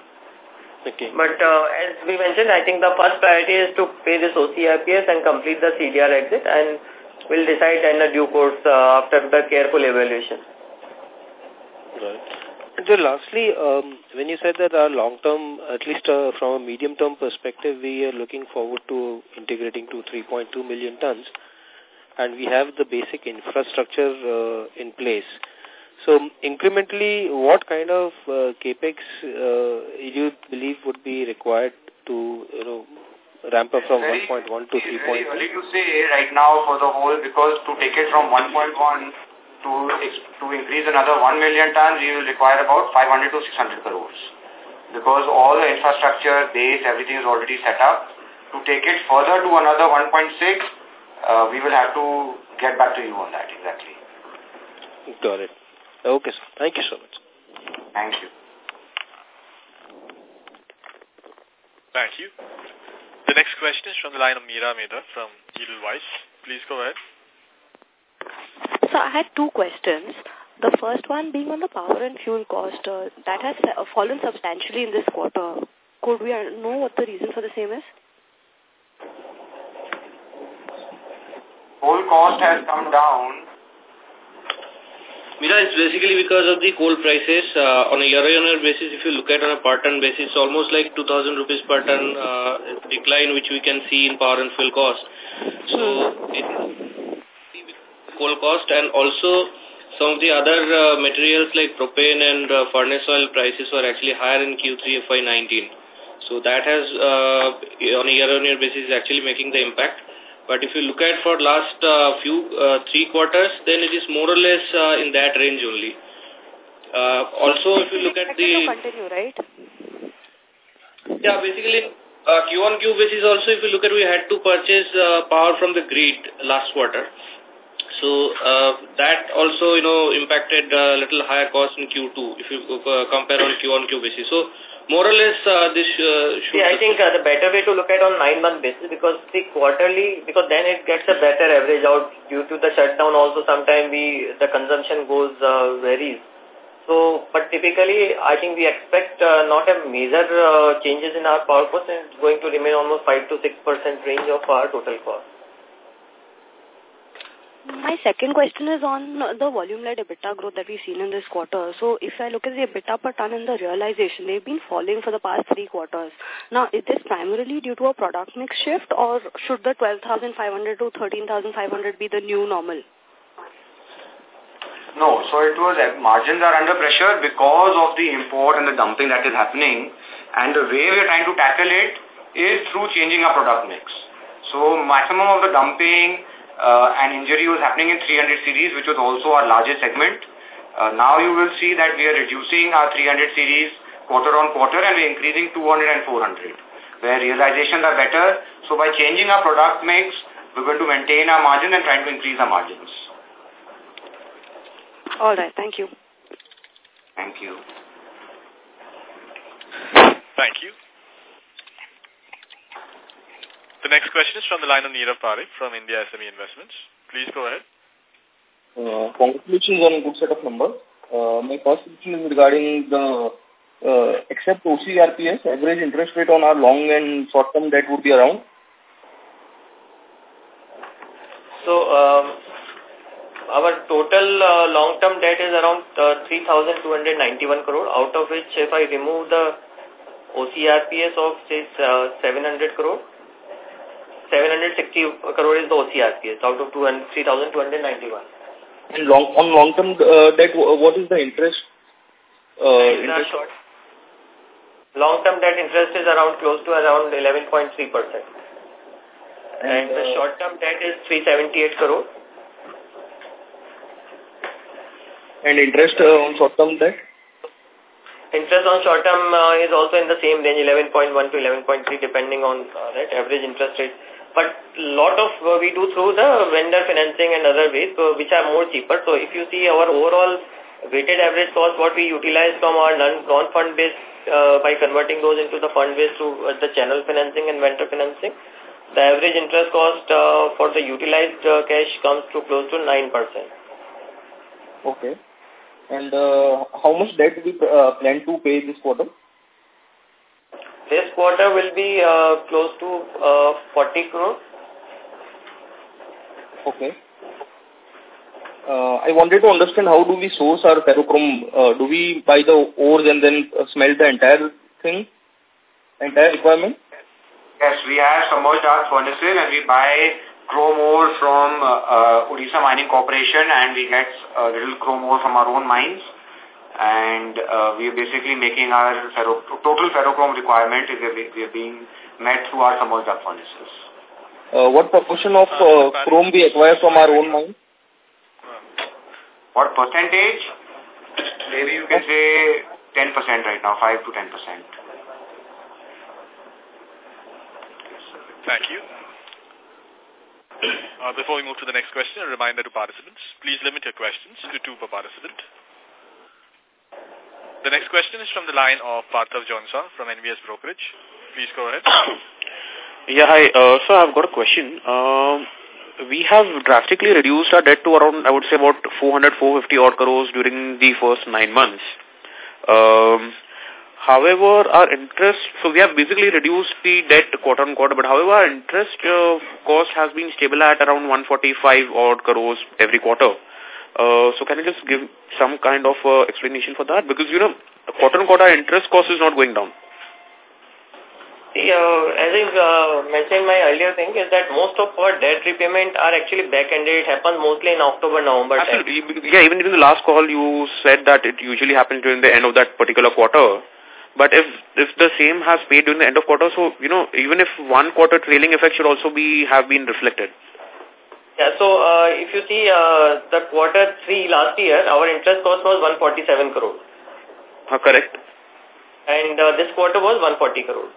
Okay. But uh, as we mentioned, I think the first priority is to pay this OCRPS and complete the CDR exit and we'll decide in a due course uh, after the careful evaluation. Right. And so lastly, um, when you said that our long-term, at least uh, from a medium-term perspective, we are looking forward to integrating to 3.2 million tons, and we have the basic infrastructure uh, in place. So incrementally, what kind of uh, capex uh, you believe would be required to, you know, ramp up from 1.1 to 3.2? It's very early to say right now for the whole, because to take it from 1.1 to to increase another 1 million tons, we will require about 500 to 600 crores. because all the infrastructure, base, everything is already set up. To take it further to another 1.6, uh, we will have to get back to you on that exactly. Got it. Okay, sir. Thank you so much. Thank you. Thank you. The next question is from the line of Meera Mehta from Edelweiss. Please go ahead. So I had two questions. The first one being on the power and fuel cost. Uh, that has uh, fallen substantially in this quarter. Could we uh, know what the reason for the same is? Coal cost has come down. Mira, it's basically because of the coal prices. Uh, on a year-on-year basis, if you look at on a per ton basis, it's almost like 2,000 rupees per ton uh, decline, which we can see in power and fuel cost. So, it, coal cost and also some of the other uh, materials like propane and uh, furnace oil prices were actually higher in Q3 FY19. So that has, uh, on a year-on-year basis, is actually making the impact. But if you look at for last uh, few, uh, three quarters, then it is more or less uh, in that range only. Uh, also, if you look at the... continue, right? Yeah, basically, uh, Q on Q basis also, if you look at, we had to purchase uh, power from the grid last quarter. So uh, that also, you know, impacted a little higher cost in Q2 if you uh, compare on Q on Q basis. So more or less uh, this uh, should... See, I think uh, the better way to look at on nine-month basis because the quarterly, because then it gets a better average out due to the shutdown also sometimes the consumption goes, uh, varies. So, but typically I think we expect uh, not a major uh, changes in our power cost and it's going to remain almost 5 to 6% range of our total cost. My second question is on the volume-led EBITDA growth that we've seen in this quarter. So if I look at the EBITDA per ton and the realization, they've been falling for the past three quarters. Now, is this primarily due to a product mix shift or should the 12,500 to 13,500 be the new normal? No, so it was, margins are under pressure because of the import and the dumping that is happening. And the way we are trying to tackle it is through changing our product mix. So maximum of the dumping, uh, and injury was happening in 300 series, which was also our largest segment. Uh, now you will see that we are reducing our 300 series quarter on quarter and we're increasing 200 and 400, where realizations are better. So by changing our product mix, we're going to maintain our margin and trying to increase our margins. All right. Thank you. Thank you. Thank you. The next question is from the line of Neerav Parekh from India SME Investments. Please go ahead. Uh, congratulations on a good set of numbers. Uh, my first question is regarding the, uh, except OCRPS, average interest rate on our long and short-term debt would be around? So, um, our total uh, long-term debt is around uh, 3,291 crore, out of which if I remove the OCRPS of, say, uh, 700 crore, 760 crore is the OCRPS out of 3,291. And long, on long-term uh, debt, what is the interest? Uh, interest? Long-term debt interest is around close to around 11.3%. And, and the uh, short-term debt is 378 crore. And interest uh, on short-term debt? Interest on short-term uh, is also in the same range, 11.1 to 11.3, depending on uh, that average interest rate. But lot of uh, we do through the vendor financing and other ways, so which are more cheaper. So if you see our overall weighted average cost, what we utilize from our non-fund based uh, by converting those into the fund based to uh, the channel financing and vendor financing, the average interest cost uh, for the utilized uh, cash comes to close to 9%. Okay. And uh, how much debt we uh, plan to pay this quarter? This quarter will be uh, close to uh, 40 crore. Okay. Uh, I wanted to understand how do we source our ferrochrome? Uh, do we buy the ores and then uh, smelt the entire thing, entire requirement? Yes, we have submerged our furnaces and we buy chrome ore from uh, uh, Odisha Mining Corporation and we get a little chrome ore from our own mines and uh, we are basically making our ferro total ferrochrome requirement is we are being met through our thermal furnaces. Uh, what proportion of uh, chrome we acquire from our own mine? What percentage? Maybe you can say 10% right now, 5 to 10%. Thank you. Uh, before we move to the next question, a reminder to participants, please limit your questions to two per participant. The next question is from the line of Parthav Jonsah from NVS Brokerage. Please go ahead. <coughs> Yeah, hi. Uh, so I've got a question. Um, we have drastically reduced our debt to around, I would say, about 400, 450 odd crores during the first nine months. Um, however, our interest, so we have basically reduced the debt quarter on quarter, but however, our interest uh, cost has been stable at around 145 odd crores every quarter. Uh, so can you just give some kind of uh, explanation for that? Because, you know, quarter on quarter interest cost is not going down. Uh, as I uh, mentioned my earlier thing is that most of our debt repayment are actually back-ended. It happens mostly in October, November. Absolutely. Time. Yeah, even during the last call you said that it usually happens during the end of that particular quarter. But if if the same has paid during the end of quarter, so, you know, even if one quarter trailing effect should also be have been reflected. Yeah, so uh, if you see uh, the quarter three last year, our interest cost was 147 crore. Uh, correct. And uh, this quarter was 140 crore.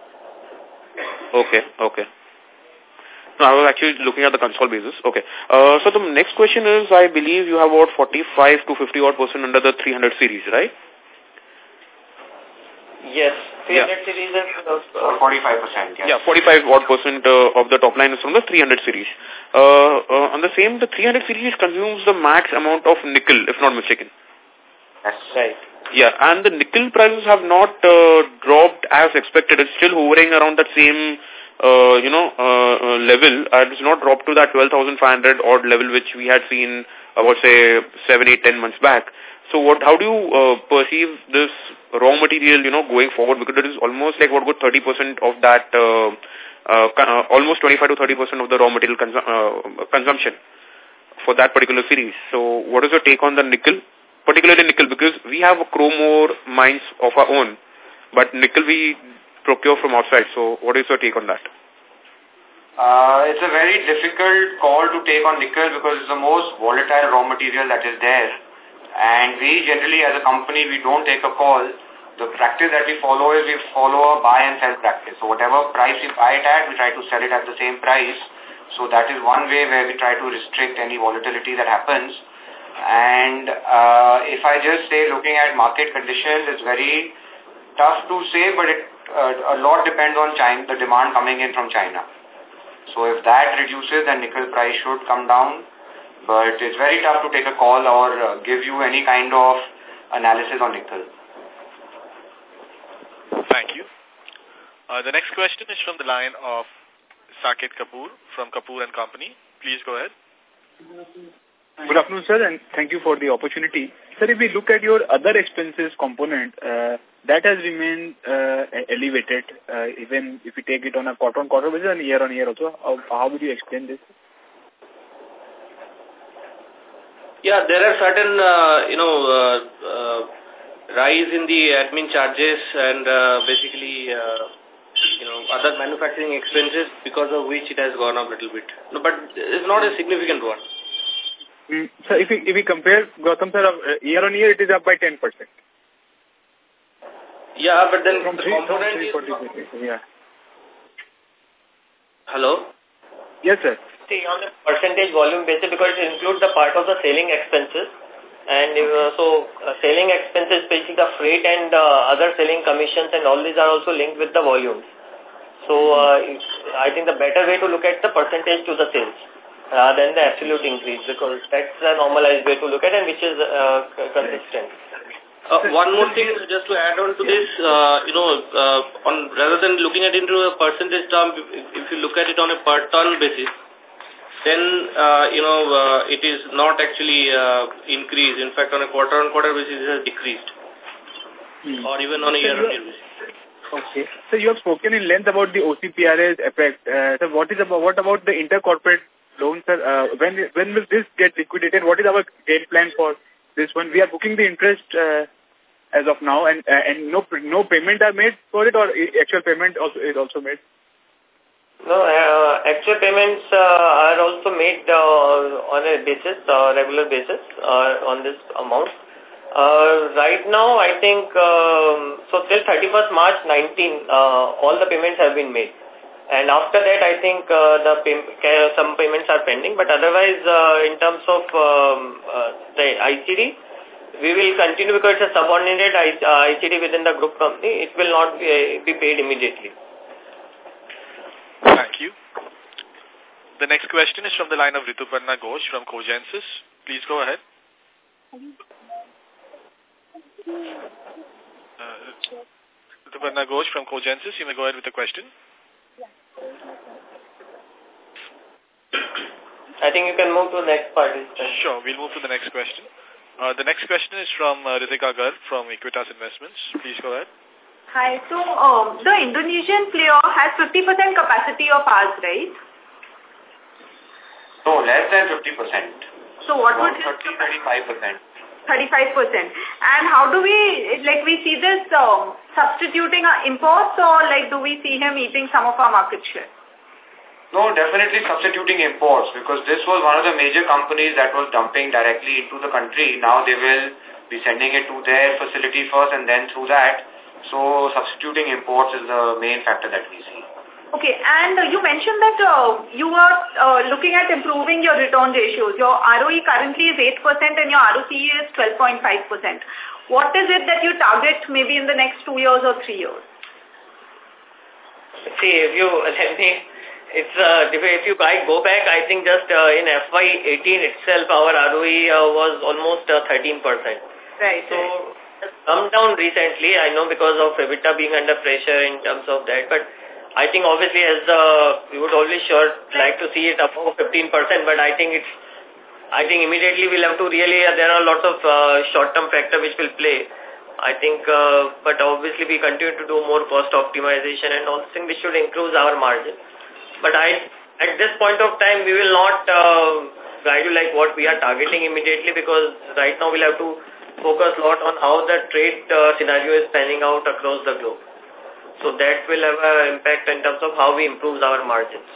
Okay, okay. No, I was actually looking at the console basis. Okay. Uh, so the next question is, I believe you have about 45 to 50 odd percent under the 300 series, right? Yes, 300 yeah. series is uh, 45 percent. Yes. Yeah, 45 odd percent uh, of the top line is from the 300 series. Uh, uh, on the same, the 300 series consumes the max amount of nickel, if not mistaken. That's right. Yeah, and the nickel prices have not uh, dropped as expected. It's still hovering around that same, uh, you know, uh, uh, level. And it's not dropped to that 12,500 odd level which we had seen about, say, 7, 8, 10 months back. So what? How do you uh, perceive this raw material, you know, going forward? Because it is almost like what, good 30% of that, uh, uh, uh, almost 25 to 30% of the raw material uh, consumption for that particular series. So what is your take on the nickel? particularly nickel, because we have chrome ore mines of our own, but nickel we procure from outside. So what is your take on that? Uh, it's a very difficult call to take on nickel because it's the most volatile raw material that is there. And we generally, as a company, we don't take a call. The practice that we follow is we follow a buy and sell practice. So whatever price we buy it at, we try to sell it at the same price. So that is one way where we try to restrict any volatility that happens. And uh, if I just say looking at market conditions, it's very tough to say, but it, uh, a lot depends on China, the demand coming in from China. So if that reduces, then nickel price should come down. But it's very tough to take a call or uh, give you any kind of analysis on nickel. Thank you. Uh, the next question is from the line of Saket Kapoor from Kapoor and Company. Please go ahead. Good afternoon, sir, and thank you for the opportunity. Sir, if we look at your other expenses component, uh, that has remained uh, elevated, uh, even if we take it on a quarter-on-quarter basis and year-on-year also. How, how would you explain this? Yeah, there are certain, uh, you know, uh, uh, rise in the admin charges and uh, basically, uh, you know, other manufacturing expenses because of which it has gone up a little bit. No, but it's not a significant one. Mm, so if we, if we compare Gautam sir, uh, year on year it is up by 10%. Yeah, but then from the three, component is... Yeah. Hello? Yes, sir. See, on the percentage volume basis, because it includes the part of the selling expenses, and uh, so uh, selling expenses, basically the freight and uh, other selling commissions and all these are also linked with the volumes. So uh, I think the better way to look at the percentage to the sales rather than the absolute increase because that's the normalized way to look at and which is uh, consistent. Uh, one more thing, just to add on to this, you know, on rather than looking at it into a percentage term, if you look at it on a per ton basis, then, uh, you know, uh, it is not actually uh, increased. In fact, on a quarter-on-quarter -quarter basis, it has decreased. Hmm. Or even on a year-on-year -year basis. Okay. So you have spoken in length about the OCRPS effect. Uh, so what is about what about the intercorporate loan, sir? Uh, when when will this get liquidated? What is our game plan for this one? We are booking the interest uh, as of now, and uh, and no no payment are made for it, or actual payment also is also made. No, uh, actual payments uh, are also made uh, on a basis, uh, regular basis, uh, on this amount. Uh, right now, I think, um, so till 31st March 19, uh, all the payments have been made. And after that, I think uh, the pay some payments are pending. But otherwise, uh, in terms of um, uh, the ICD, we will continue because it's a subordinated ICD within the group company. It will not be, be paid immediately. Thank you. The next question is from the line of Rituparna Ghosh from Cogencis. Please go ahead. Uh, Rituparna Ghosh from Cogencis, you may go ahead with the question. I think you can move to the next part. Sure, we'll move to the next question. Uh, the next question is from uh, Ritika Garg from Equitas Investments. Please go ahead. Hi. So, um, the Indonesian player has 50% capacity of ours, right? No, less than 50%. So what would 30, 35%. 35%. And how do we, like we see this um, substituting our imports or like do we see him eating some of our market share? No, definitely substituting imports because this was one of the major companies that was dumping directly into the country. Now they will be sending it to their facility first and then through that. So substituting imports is the main factor that we see. Okay, and uh, you mentioned that uh, you are uh, looking at improving your return ratios. Your ROE currently is 8% and your ROCE is 12.5%. What is it that you target maybe in the next two years or three years? See, if you, <laughs> let me, it's, uh, if you go back, I think just uh, in FY18 itself, our ROE uh, was almost uh, 13%. Right. So, come down recently, I know because of EBITDA being under pressure in terms of that, but I think obviously as we would always sure like to see it above 15%, but I think it's, I think immediately we'll have to really, uh, there are lots of uh, short-term factor which will play. I think, uh, but obviously we continue to do more cost optimization and all things which should improve our margin. But I, at this point of time, we will not uh, guide you like what we are targeting immediately because right now we'll have to focus a lot on how the trade uh, scenario is panning out across the globe. So that will have an impact in terms of how we improve our margins.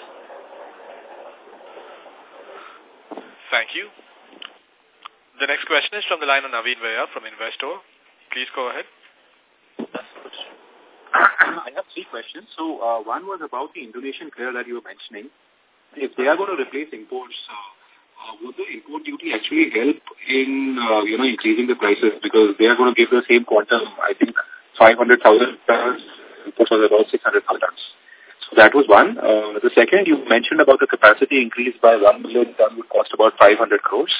Thank you. The next question is from the line of Naveen Vaya from Investor. Please go ahead. I have three questions. So uh, one was about the Indonesian player that you were mentioning. If they are going to replace imports, uh, uh, would the import duty actually help in, uh, you know, increasing the prices? Because they are going to give the same quantum, I think, 500,000 tons imports was about 600,000 tons. So that was one. Uh, the second, you mentioned about the capacity increase by 1 million ton would cost about 500 crores.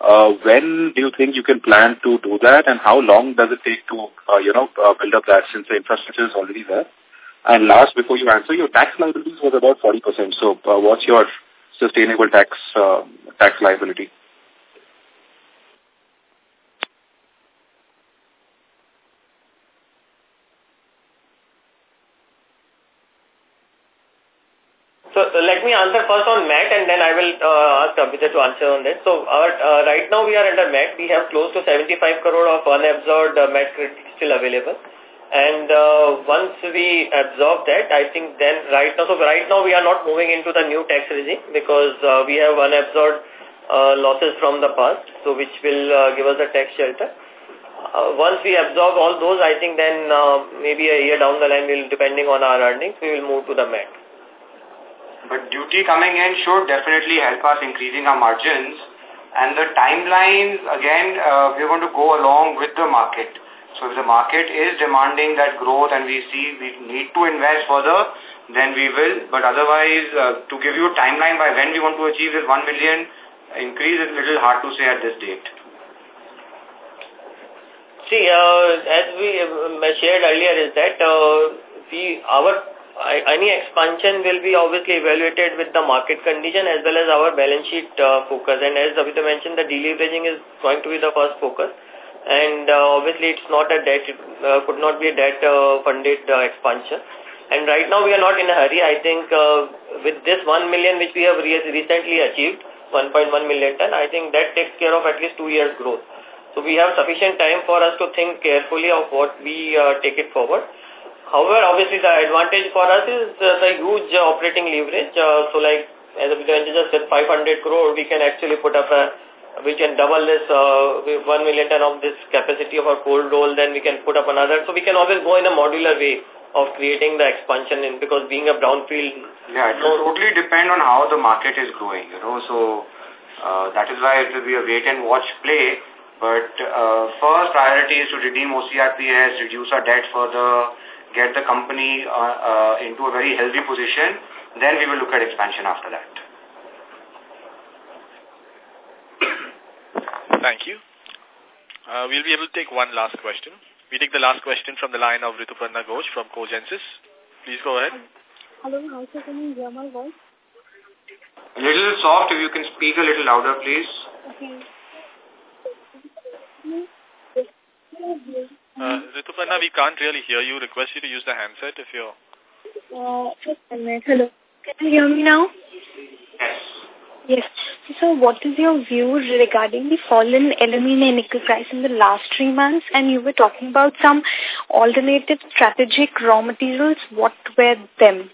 Uh, when do you think you can plan to do that and how long does it take to, uh, you know, uh, build up that since the infrastructure is already there? And last, before you answer, your tax liabilities was about 40%. So uh, what's your sustainable tax uh, tax liability? So uh, let me answer first on MAT and then I will uh, ask Abhyuday to answer on this. So our, uh, right now we are under MAT. We have close to 75 crore of unabsorbed uh, MAT credit still available. And uh, once we absorb that, I think then right now, so right now we are not moving into the new tax regime because uh, we have unabsorbed uh, losses from the past, so which will uh, give us a tax shelter. Uh, once we absorb all those, I think then uh, maybe a year down the line, we'll, depending on our earnings, we will move to the MAT. But duty coming in should definitely help us increasing our margins. And the timelines, again, uh, we're going to go along with the market. So if the market is demanding that growth and we see we need to invest further, then we will. But otherwise, uh, to give you a timeline by when we want to achieve this 1 million increase is a little hard to say at this date. See, uh, as we uh, shared earlier is that uh, we, our any expansion will be obviously evaluated with the market condition as well as our balance sheet uh, focus. And as Davita mentioned, the deleveraging is going to be the first focus. And uh, obviously, it's not a debt, uh, could not be a debt-funded uh, uh, expansion. And right now, we are not in a hurry. I think uh, with this 1 million which we have re recently achieved, 1.1 million ton, I think that takes care of at least two years growth. So we have sufficient time for us to think carefully of what we uh, take it forward. However, obviously the advantage for us is the huge operating leverage. So like, as we just said, 500 crore, we can actually put up a, we can double this uh, 1 million ton of this capacity of our cold roll, then we can put up another. So we can always go in a modular way of creating the expansion in because being a brownfield. Yeah, it will totally depend on how the market is growing, you know. So uh, that is why it will be a wait and watch play. But uh, first priority is to redeem OCRPS, reduce our debt further, get the company uh, uh, into a very healthy position. Then we will look at expansion after that. Thank you. Uh, we'll be able to take one last question. We take the last question from the line of Rituparna Ghosh from Cogencis. Please go ahead. Hello, hi sir, can you hear my voice? A little soft, if you can speak a little louder, please. Okay. Uh, Rituparna, we can't really hear you. Request you to use the handset if you're... Uh, just a minute. Hello. Can you hear me now? Yes. Yes. So what is your view regarding the fall in aluminum and nickel price in the last three months? And you were talking about some alternative strategic raw materials. What were them?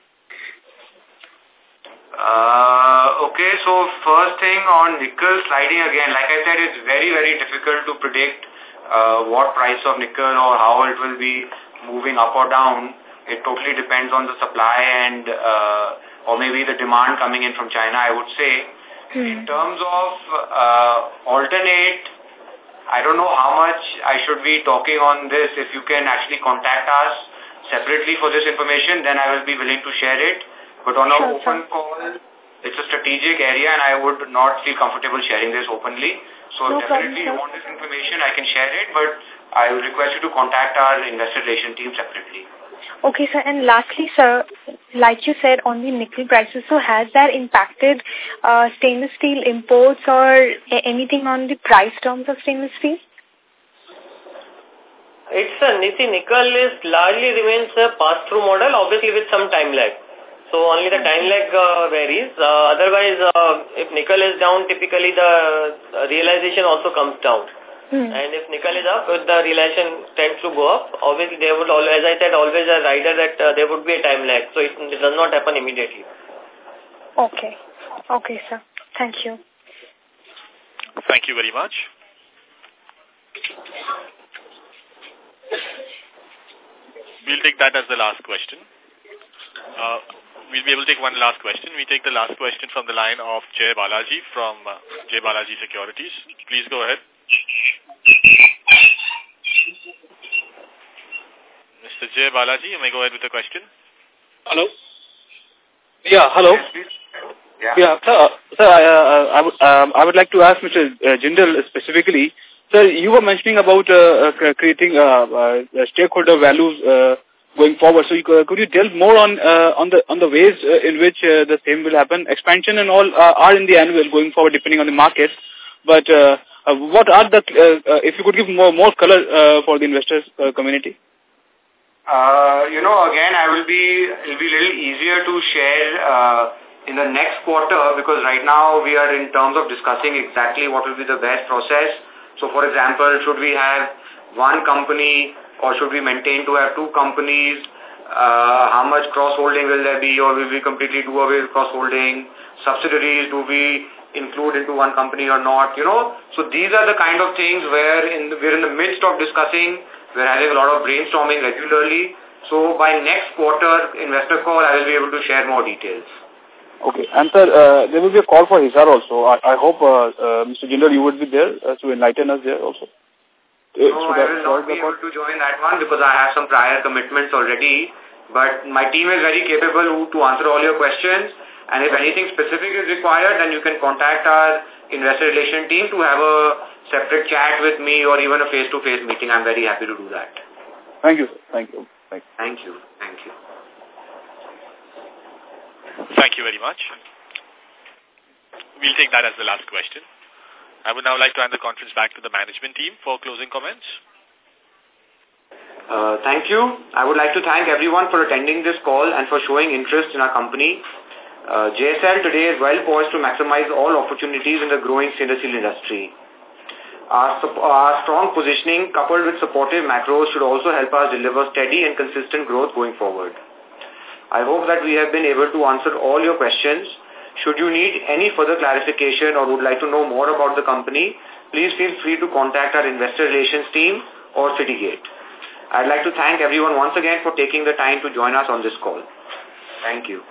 Uh, okay, so first thing on nickel sliding again, like I said, it's very, very difficult to predict uh, what price of nickel or how it will be moving up or down. It totally depends on the supply and uh, or maybe the demand coming in from China, I would say. Hmm. In terms of uh, alternate, I don't know how much I should be talking on this. If you can actually contact us separately for this information, then I will be willing to share it. But on our Sure, open call, it's a strategic area and I would not feel comfortable sharing this openly. So No definitely problem, you want this information, I can share it, but I will request you to contact our investor relation team separately. Okay, sir. And lastly, sir, like you said on the nickel prices, so has that impacted uh, stainless steel imports or anything on the price terms of stainless steel? It's a, you nickel is largely remains a pass-through model, obviously with some time lag. So only the time lag uh, varies. Uh, otherwise, uh, if nickel is down, typically the uh, realization also comes down. Hmm. And if nickel is up, the realization tends to go up. Obviously, there would, al- as I said, always a rider that uh, there would be a time lag. So it, it does not happen immediately. Okay. Okay, sir. Thank you. Thank you very much. We'll take that as the last question. Uh, we'll be able to take one last question. We take the last question from the line of Jay Balaji from uh, Jay Balaji Securities. Please go ahead. Mr. Jay Balaji, you may go ahead with the question. Hello? Yeah, hello. Yeah. Yeah, sir, uh, sir I, uh, I, would, um, I would like to ask Mr. uh, Jindal specifically. Sir, you were mentioning about uh, uh, creating uh, uh, stakeholder values uh, going forward. So you, uh, could you tell more on uh, on the on the ways uh, in which uh, the same will happen? Expansion and all uh, are in the annual going forward, depending on the market. But uh, what are the uh, uh, if you could give more more color uh, for the investors uh, community? Uh, you know, again, I will be, it'll be a little easier to share uh, in the next quarter because right now we are in terms of discussing exactly what will be the best process. So, for example, should we have one company or should we maintain to have two companies? Uh, how much cross-holding will there be or will we completely do away with cross-holding? Subsidiaries, do we include into one company or not? You know, so these are the kind of things where in the, we're in the midst of discussing we're having a lot of brainstorming regularly. So by next quarter investor call, I will be able to share more details. Okay. And sir, uh, there will be a call for Hisar also. I, I hope uh, uh, Mr. Jindal, you would be there uh, to enlighten us there also. Uh, No, should I will not be able to join that one because I have some prior commitments already. But my team is very capable to answer all your questions. And if anything specific is required, then you can contact our investor relation team to have a separate chat with me or even a face-to-face -face meeting. I'm very happy to do that. Thank you, sir. Thank you. Thank you. Thank you. Thank you. Thank you very much. We'll take that as the last question. I would now like to hand the conference back to the management team for closing comments. Uh, thank you. I would like to thank everyone for attending this call and for showing interest in our company. Uh, JSL today is well poised to maximize all opportunities in the growing stainless steel industry. Our, our strong positioning coupled with supportive macros should also help us deliver steady and consistent growth going forward. I hope that we have been able to answer all your questions. Should you need any further clarification or would like to know more about the company, please feel free to contact our investor relations team or Citigate. I'd like to thank everyone once again for taking the time to join us on this call. Thank you.